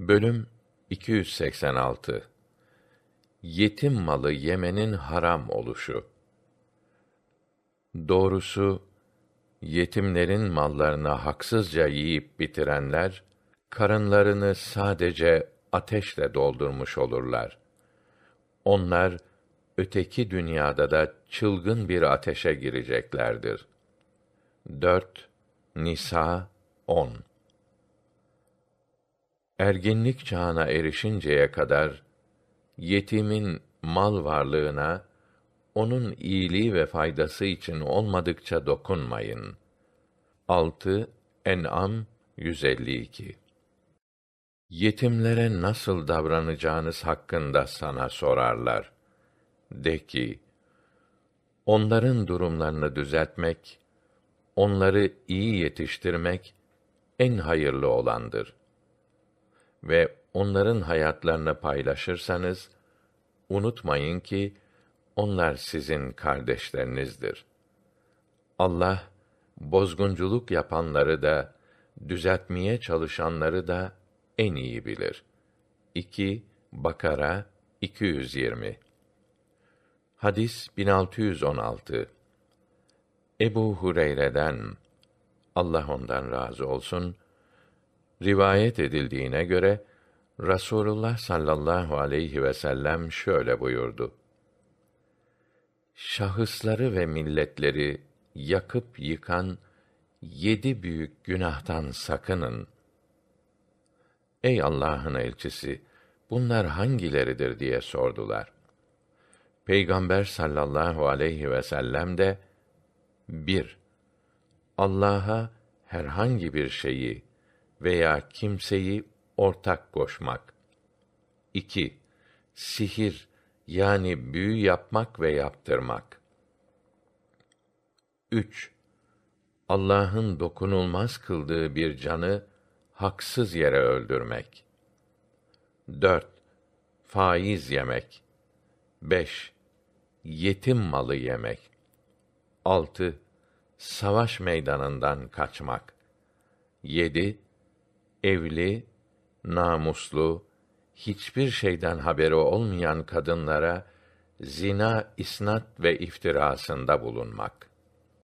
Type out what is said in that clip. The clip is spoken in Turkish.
Bölüm 286 Yetim malı yemenin haram oluşu. Doğrusu yetimlerin mallarını haksızca yiyip bitirenler karınlarını sadece ateşle doldurmuş olurlar. Onlar öteki dünyada da çılgın bir ateşe gireceklerdir. 4 Nisa 10 Erginlik çağına erişinceye kadar yetimin mal varlığına onun iyiliği ve faydası için olmadıkça dokunmayın. 6 En'am 152 Yetimlere nasıl davranacağınız hakkında sana sorarlar. De ki, onların durumlarını düzeltmek, onları iyi yetiştirmek en hayırlı olandır ve onların hayatlarını paylaşırsanız unutmayın ki onlar sizin kardeşlerinizdir. Allah bozgunculuk yapanları da düzeltmeye çalışanları da en iyi bilir. 2 Bakara 220 Hadis 1616 Ebu Hureyre'den Allah ondan razı olsun rivayet edildiğine göre Rasulullah sallallahu aleyhi ve sellem şöyle buyurdu. Şahısları ve milletleri yakıp yıkan yedi büyük günahtan sakının. Ey Allah'ın elçisi, bunlar hangileridir diye sordular. Peygamber sallallahu aleyhi ve sellem de bir Allah'a herhangi bir şeyi veya kimseyi ortak koşmak. 2. Sihir yani büyü yapmak ve yaptırmak. 3. Allah'ın dokunulmaz kıldığı bir canı haksız yere öldürmek. 4. Faiz yemek. 5. Yetim malı yemek. 6. Savaş meydanından kaçmak. 7 evli, namuslu, hiçbir şeyden haberi olmayan kadınlara zina isnat ve iftirasında bulunmak.